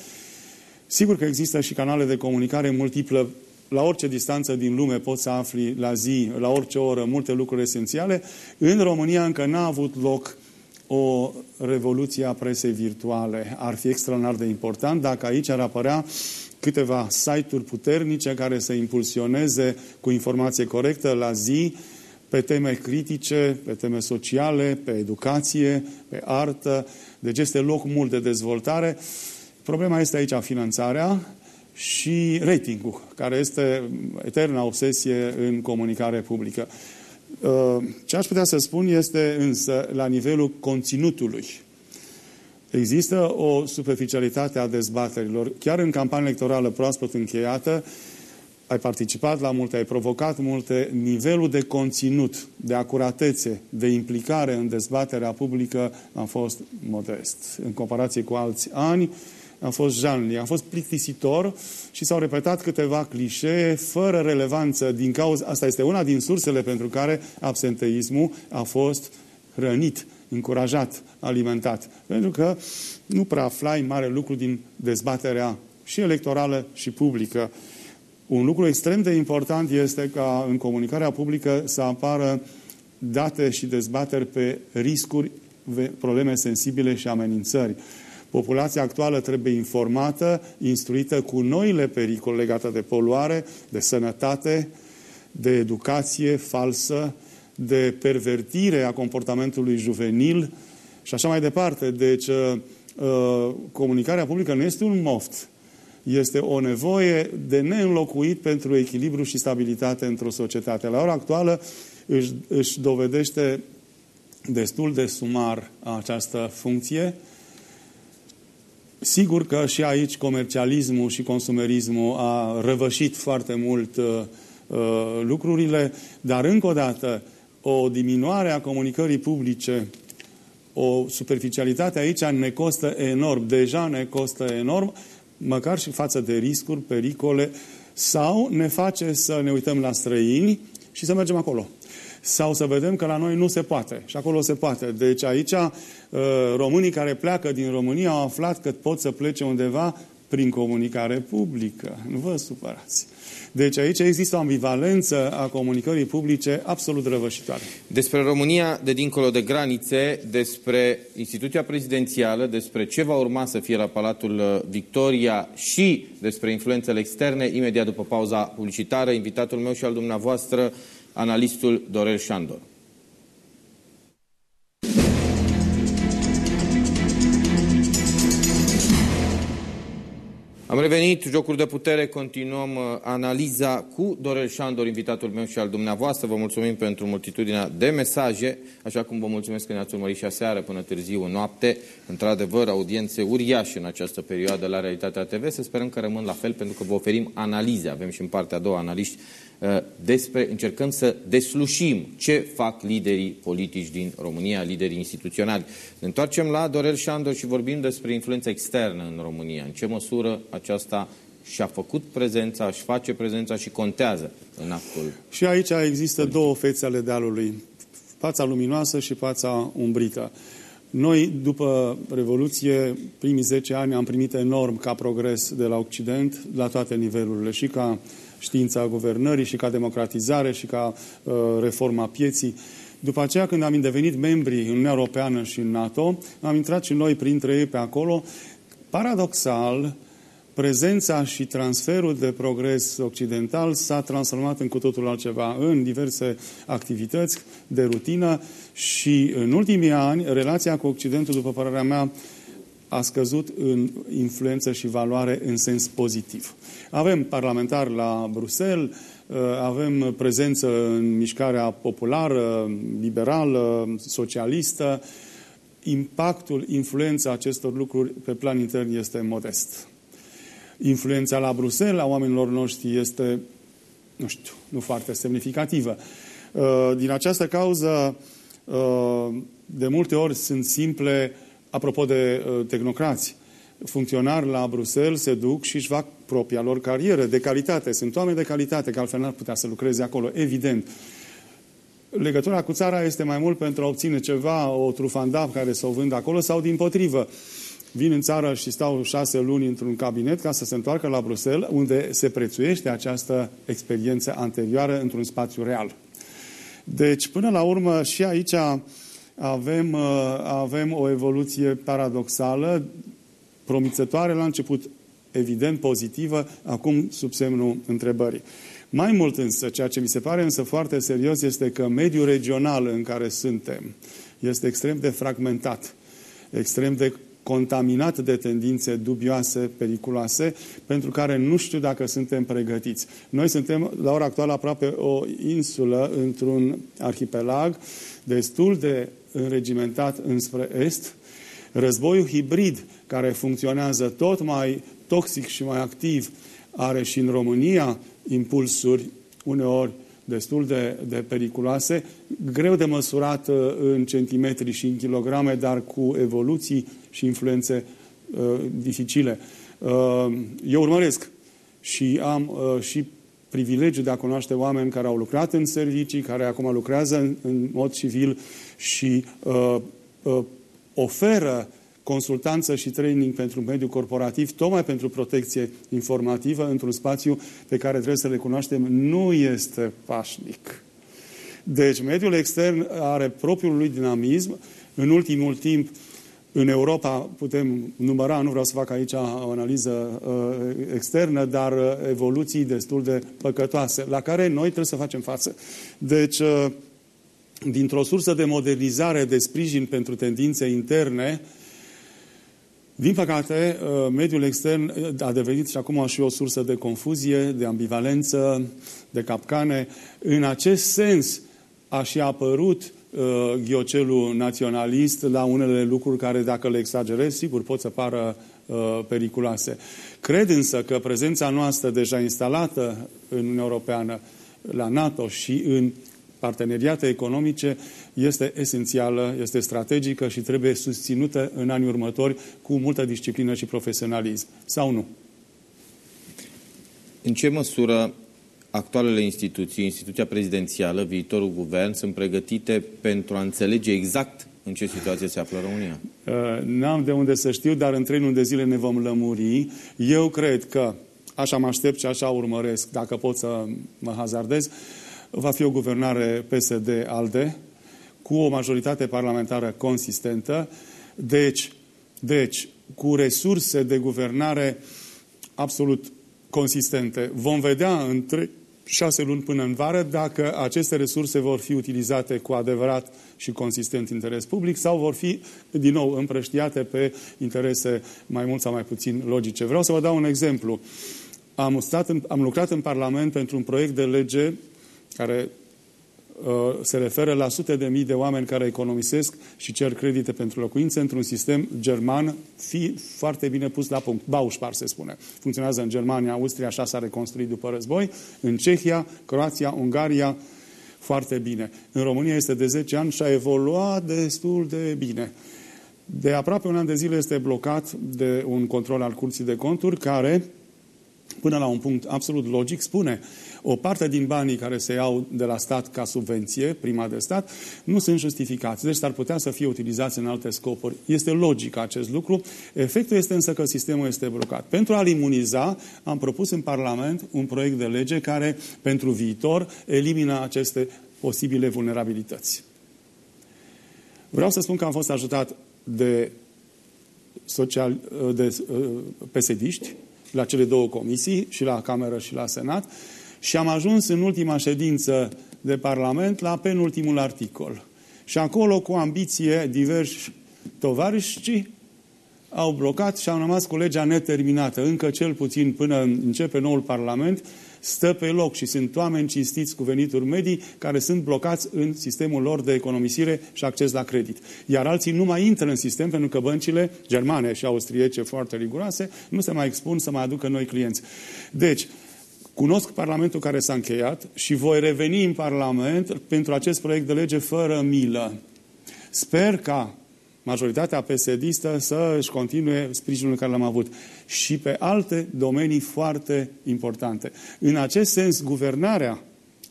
Sigur că există și canale de comunicare multiplă la orice distanță din lume poți să afli la zi, la orice oră, multe lucruri esențiale. În România încă n-a avut loc o revoluție a presei virtuale. Ar fi extraordinar de important dacă aici ar apărea câteva site-uri puternice care să impulsioneze cu informație corectă la zi pe teme critice, pe teme sociale, pe educație, pe artă. Deci este loc mult de dezvoltare. Problema este aici finanțarea și ratingul, care este eterna obsesie în comunicare publică. Uh, ce aș putea să spun este însă la nivelul conținutului. Există o superficialitate a dezbaterilor. Chiar în campania electorală proaspăt încheiată, ai participat la multe, ai provocat multe, nivelul de conținut, de acuratețe, de implicare în dezbaterea publică a fost modest. În comparație cu alți ani, a fost janli, a fost plictisitor și s-au repetat câteva clișee fără relevanță din cauza, asta este una din sursele pentru care absenteismul a fost hrănit, încurajat, alimentat. Pentru că nu prea aflai mare lucru din dezbaterea și electorală și publică. Un lucru extrem de important este ca în comunicarea publică să apară date și dezbateri pe riscuri, probleme sensibile și amenințări. Populația actuală trebuie informată, instruită cu noile pericole legate de poluare, de sănătate, de educație falsă, de pervertire a comportamentului juvenil și așa mai departe. Deci, uh, uh, comunicarea publică nu este un moft. Este o nevoie de neînlocuit pentru echilibru și stabilitate într-o societate. La ora actuală își, își dovedește destul de sumar această funcție. Sigur că și aici comercialismul și consumerismul a răvășit foarte mult uh, uh, lucrurile, dar încă o dată o diminuare a comunicării publice, o superficialitate aici ne costă enorm, deja ne costă enorm, măcar și față de riscuri, pericole, sau ne face să ne uităm la străini și să mergem acolo sau să vedem că la noi nu se poate. Și acolo se poate. Deci aici uh, românii care pleacă din România au aflat că pot să plece undeva prin comunicare publică. Nu vă supărați. Deci aici există o ambivalență a comunicării publice absolut răvășitoare. Despre România de dincolo de granițe, despre instituția prezidențială, despre ce va urma să fie la Palatul uh, Victoria și despre influențele externe, imediat după pauza publicitară, invitatul meu și al dumneavoastră, analistul Dorel Șandor. Am revenit, jocuri de putere, continuăm uh, analiza cu Dorel Șandor, invitatul meu și al dumneavoastră. Vă mulțumim pentru multitudinea de mesaje, așa cum vă mulțumesc că ne-ați urmărit și aseară până târziu în noapte. Într-adevăr, audiențe uriașe în această perioadă la Realitatea TV. Să sperăm că rămân la fel, pentru că vă oferim analize. Avem și în partea a doua analiști Uh, despre, încercăm să deslușim ce fac liderii politici din România, liderii instituționali. Ne întoarcem la Dorel Șandor și vorbim despre influența externă în România. În ce măsură aceasta și-a făcut prezența, își face prezența și contează în actul. Și aici există politic. două fețe ale dealului. Fața luminoasă și fața umbrită. Noi, după Revoluție, primii 10 ani am primit enorm ca progres de la Occident, la toate nivelurile, și ca știința guvernării și ca democratizare și ca uh, reforma pieții. După aceea, când am devenit membri în Uniunea Europeană și în NATO, am intrat și noi printre ei pe acolo. Paradoxal, prezența și transferul de progres occidental s-a transformat în cu totul altceva, în diverse activități de rutină și în ultimii ani relația cu Occidentul, după părerea mea, a scăzut în influență și valoare în sens pozitiv. Avem parlamentari la Bruxelles, uh, avem prezență în mișcarea populară, liberală, socialistă. Impactul, influența acestor lucruri pe plan intern este modest. Influența la Bruxelles a oamenilor noștri este, nu știu, nu foarte semnificativă. Uh, din această cauză, uh, de multe ori sunt simple Apropo de uh, tehnocrați, funcționari la Bruxelles se duc și își fac propria lor carieră de calitate. Sunt oameni de calitate, că altfel n-ar putea să lucreze acolo, evident. Legătura cu țara este mai mult pentru a obține ceva, o trufandap care să o vândă acolo sau din potrivă. Vin în țară și stau șase luni într-un cabinet ca să se întoarcă la Bruxelles, unde se prețuiește această experiență anterioară într-un spațiu real. Deci, până la urmă, și aici avem, uh, avem o evoluție paradoxală, promițătoare la început, evident pozitivă, acum sub semnul întrebării. Mai mult însă, ceea ce mi se pare însă foarte serios este că mediul regional în care suntem este extrem de fragmentat, extrem de contaminat de tendințe dubioase, periculoase, pentru care nu știu dacă suntem pregătiți. Noi suntem, la ora actuală, aproape o insulă într-un arhipelag destul de înregimentat înspre est, războiul hibrid care funcționează tot mai toxic și mai activ are și în România impulsuri uneori destul de, de periculoase, greu de măsurat uh, în centimetri și în kilograme, dar cu evoluții și influențe uh, dificile. Uh, eu urmăresc și am uh, și privilegiu de a cunoaște oameni care au lucrat în servicii, care acum lucrează în, în mod civil și uh, uh, oferă consultanță și training pentru mediul corporativ, tocmai pentru protecție informativă într-un spațiu pe care trebuie să recunoaștem nu este pașnic. Deci mediul extern are propriul lui dinamism. În ultimul timp, în Europa putem număra, nu vreau să fac aici o analiză uh, externă, dar uh, evoluții destul de păcătoase, la care noi trebuie să facem față. Deci, uh, dintr-o sursă de modernizare, de sprijin pentru tendințe interne, din păcate, uh, mediul extern uh, a devenit și acum și o sursă de confuzie, de ambivalență, de capcane. În acest sens a și apărut uh, ghiocelul naționalist la unele lucruri care, dacă le exagerez, sigur pot să pară uh, periculoase. Cred însă că prezența noastră deja instalată în Uniunea Europeană, la NATO și în parteneriate economice este esențială, este strategică și trebuie susținută în anii următori cu multă disciplină și profesionalism. Sau nu? În ce măsură actualele instituții, instituția prezidențială, viitorul guvern, sunt pregătite pentru a înțelege exact în ce situație se află România? Uh, n-am de unde să știu, dar în trei luni de zile ne vom lămuri. Eu cred că, așa mă aștept și așa urmăresc, dacă pot să mă hazardez, va fi o guvernare PSD-ALDE cu o majoritate parlamentară consistentă, deci, deci cu resurse de guvernare absolut consistente. Vom vedea între șase luni până în vară dacă aceste resurse vor fi utilizate cu adevărat și consistent interes public sau vor fi, din nou, împrăștiate pe interese mai mult sau mai puțin logice. Vreau să vă dau un exemplu. Am, stat în, am lucrat în Parlament pentru un proiect de lege care uh, se referă la sute de mii de oameni care economisesc și cer credite pentru locuințe într-un sistem german fi foarte bine pus la punct. Bauspar se spune. Funcționează în Germania, Austria, așa s-a reconstruit după război, în Cehia, Croația, Ungaria, foarte bine. În România este de 10 ani și a evoluat destul de bine. De aproape un an de zile este blocat de un control al Curții de Conturi care, până la un punct absolut logic, spune o parte din banii care se iau de la stat ca subvenție, prima de stat, nu sunt justificați. Deci s-ar putea să fie utilizați în alte scopuri. Este logic acest lucru. Efectul este însă că sistemul este blocat. Pentru a-l imuniza, am propus în Parlament un proiect de lege care, pentru viitor, elimină aceste posibile vulnerabilități. Vreau să spun că am fost ajutat de, social, de uh, pesediști la cele două comisii, și la Cameră și la Senat, și am ajuns în ultima ședință de Parlament la penultimul articol. Și acolo, cu ambiție, diversi tovariși au blocat și au rămas cu legea neterminată. Încă cel puțin până începe noul Parlament, stă pe loc și sunt oameni cinstiți cu venituri medii care sunt blocați în sistemul lor de economisire și acces la credit. Iar alții nu mai intră în sistem pentru că băncile germane și austriece foarte riguroase nu se mai expun să mai aducă noi clienți. Deci, Cunosc Parlamentul care s-a încheiat și voi reveni în Parlament pentru acest proiect de lege fără milă. Sper ca majoritatea psd să își continue sprijinul care l-am avut și pe alte domenii foarte importante. În acest sens, guvernarea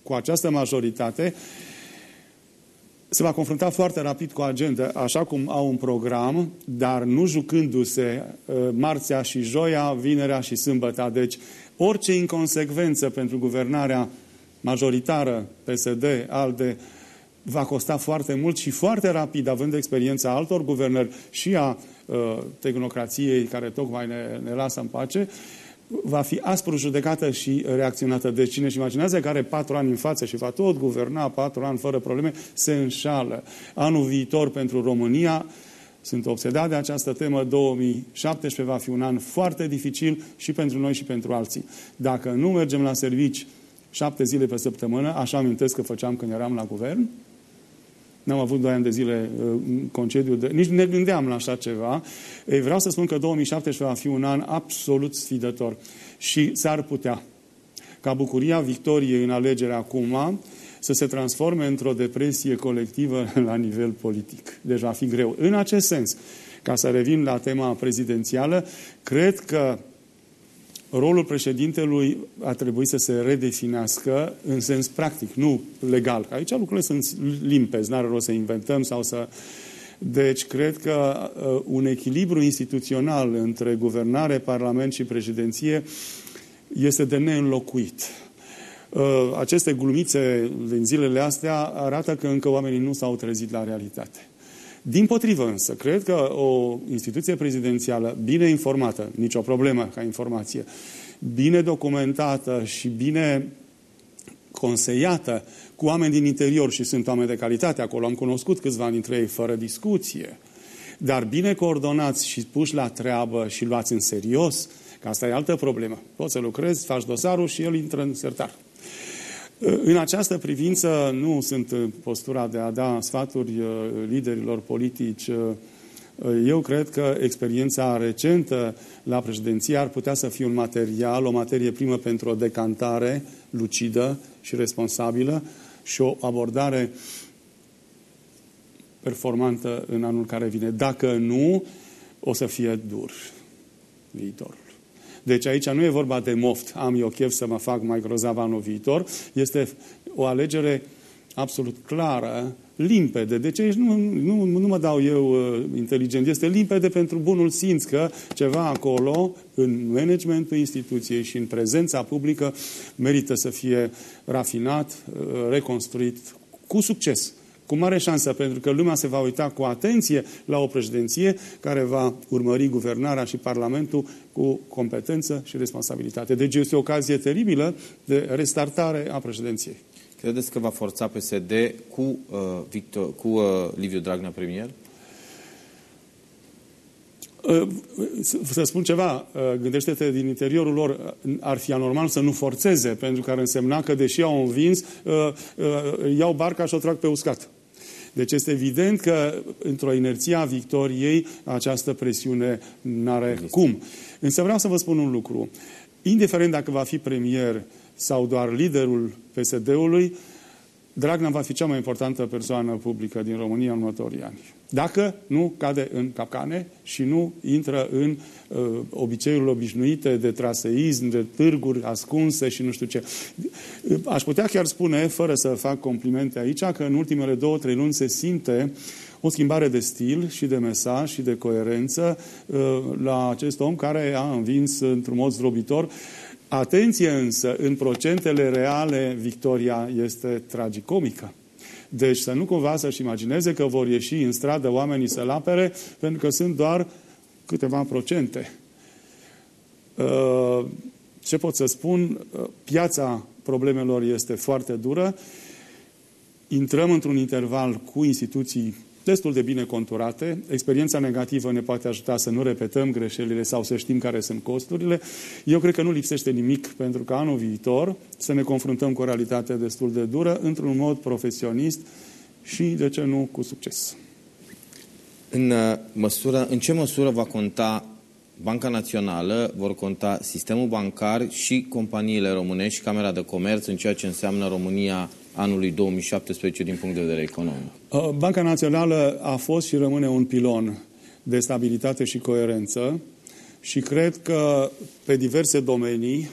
cu această majoritate se va confrunta foarte rapid cu agenda, așa cum au un program, dar nu jucându-se uh, marțea și joia, vinerea și sâmbăta. Deci Orice inconsecvență pentru guvernarea majoritară PSD, ALDE, va costa foarte mult și foarte rapid, având experiența altor guvernări și a uh, tehnocrației care tocmai ne, ne lasă în pace, va fi aspru judecată și reacționată. Deci cine își imaginează că are patru ani în față și va tot guverna patru ani fără probleme, se înșală. Anul viitor pentru România sunt obsedat de această temă. 2017 va fi un an foarte dificil și pentru noi și pentru alții. Dacă nu mergem la servici șapte zile pe săptămână, așa amintesc că făceam când eram la guvern, N-am avut doi ani de zile uh, concediu, de... nici ne gândeam la așa ceva. Ei, vreau să spun că 2017 va fi un an absolut sfidător și s-ar putea ca bucuria victoriei în alegere acum să se transforme într-o depresie colectivă la nivel politic. Deci va fi greu. În acest sens, ca să revin la tema prezidențială, cred că rolul președintelui a trebuit să se redefinească în sens practic, nu legal. Aici lucrurile sunt limpezi, n-are rost să inventăm sau să... Deci, cred că uh, un echilibru instituțional între guvernare, parlament și președinție este de neînlocuit. Uh, aceste glumițe din zilele astea arată că încă oamenii nu s-au trezit la realitate. Din potrivă însă, cred că o instituție prezidențială bine informată, nicio problemă ca informație, bine documentată și bine conseiată cu oameni din interior și sunt oameni de calitate acolo, am cunoscut câțiva dintre ei fără discuție, dar bine coordonați și puși la treabă și luați în serios, că asta e altă problemă. Poți să lucrezi, faci dosarul și el intră în sertar. În această privință nu sunt în postura de a da sfaturi liderilor politici. Eu cred că experiența recentă la președinție ar putea să fie un material, o materie primă pentru o decantare lucidă și responsabilă și o abordare performantă în anul care vine. Dacă nu, o să fie dur viitorul. Deci aici nu e vorba de moft, am eu chef să mă fac mai grozav anul viitor, este o alegere absolut clară, limpede. Deci aici nu, nu, nu mă dau eu uh, inteligent, este limpede pentru bunul simț că ceva acolo, în managementul instituției și în prezența publică, merită să fie rafinat, uh, reconstruit cu succes cu mare șansă, pentru că lumea se va uita cu atenție la o președinție care va urmări guvernarea și Parlamentul cu competență și responsabilitate. Deci este o ocazie teribilă de restartare a președinției. Credeți că va forța PSD cu, uh, Victor, cu uh, Liviu Dragnea premier? Uh, să spun ceva, uh, gândește-te din interiorul lor, uh, ar fi anormal să nu forțeze, pentru că ar însemna că, deși au învins, iau barca și o trag pe uscat. Deci este evident că într-o inerție a victoriei această presiune n-are cum. Însă vreau să vă spun un lucru. Indiferent dacă va fi premier sau doar liderul PSD-ului, Dragnea va fi cea mai importantă persoană publică din România în următorii ani. Dacă nu cade în capcane și nu intră în uh, obiceiul obișnuite de traseism, de târguri ascunse și nu știu ce. Aș putea chiar spune, fără să fac complimente aici, că în ultimele două, trei luni se simte o schimbare de stil și de mesaj și de coerență uh, la acest om care a învins într-un mod zdrobitor Atenție însă, în procentele reale, victoria este tragicomică. Deci să nu cumva să-și imagineze că vor ieși în stradă oamenii să-l apere, pentru că sunt doar câteva procente. Uh, ce pot să spun? Uh, piața problemelor este foarte dură. Intrăm într-un interval cu instituții destul de bine conturate. Experiența negativă ne poate ajuta să nu repetăm greșelile sau să știm care sunt costurile. Eu cred că nu lipsește nimic pentru că anul viitor să ne confruntăm cu o realitate destul de dură într-un mod profesionist și, de ce nu, cu succes. În, uh, măsură, în ce măsură va conta Banca Națională, vor conta sistemul bancar și companiile românești, Camera de Comerț, în ceea ce înseamnă România anului 2017 din punct de vedere economic? Uh, Banca Națională a fost și rămâne un pilon de stabilitate și coerență și cred că pe diverse domenii,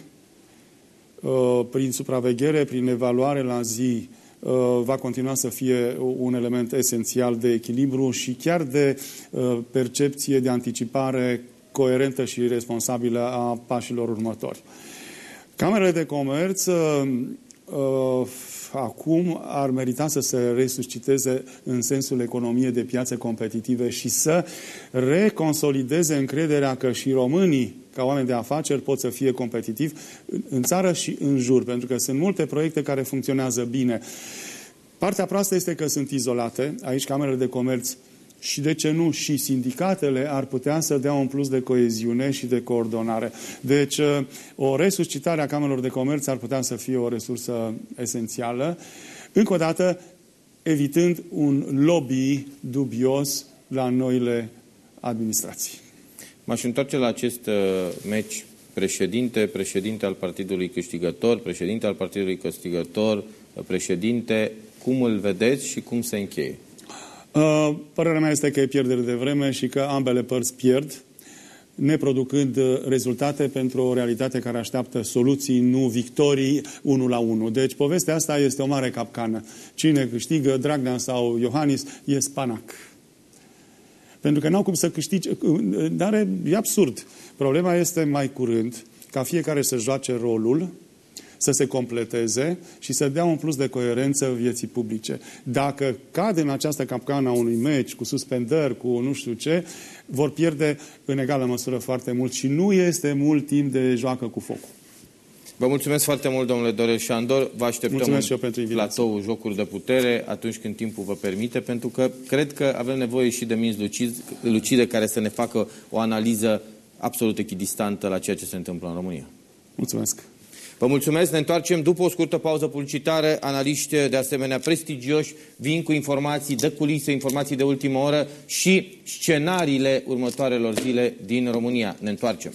uh, prin supraveghere, prin evaluare la zi, uh, va continua să fie un element esențial de echilibru și chiar de percepție, de anticipare coerentă și responsabilă a pașilor următori. Camerele de comerț acum ar merita să se resusciteze în sensul economiei de piață competitive și să reconsolideze încrederea că și românii, ca oameni de afaceri, pot să fie competitivi în țară și în jur, pentru că sunt multe proiecte care funcționează bine. Partea proastă este că sunt izolate. Aici camerele de comerț și de ce nu și sindicatele ar putea să dea un plus de coeziune și de coordonare. Deci uh, o resuscitare a camerelor de comerț ar putea să fie o resursă esențială. Încă o dată, evitând un lobby dubios la noile administrații. M-aș întoarce la acest uh, meci președinte, președinte al Partidului Câștigător, președinte al Partidului Câștigător, președinte. Cum îl vedeți și cum se încheie? Uh, părerea mea este că e pierdere de vreme și că ambele părți pierd, neproducând uh, rezultate pentru o realitate care așteaptă soluții, nu victorii, unul la unul. Deci povestea asta este o mare capcană. Cine câștigă, Dragnea sau Iohannis, e spanac. Pentru că n-au cum să câștige, uh, dar e absurd. Problema este mai curând ca fiecare să joace rolul să se completeze și să dea un plus de coerență vieții publice. Dacă cade în această capcană a unui meci cu suspendări, cu nu știu ce, vor pierde în egală măsură foarte mult și nu este mult timp de joacă cu focul. Vă mulțumesc foarte mult, domnule Dorel Șandor. Vă așteptăm mulțumesc și eu pentru platou Jocuri de Putere atunci când timpul vă permite, pentru că cred că avem nevoie și de minți lucide care să ne facă o analiză absolut echidistantă la ceea ce se întâmplă în România. Mulțumesc! Vă mulțumesc, ne întoarcem după o scurtă pauză publicitară. Analiști de asemenea prestigioși vin cu informații de culise, informații de ultimă oră și scenariile următoarelor zile din România. Ne întoarcem.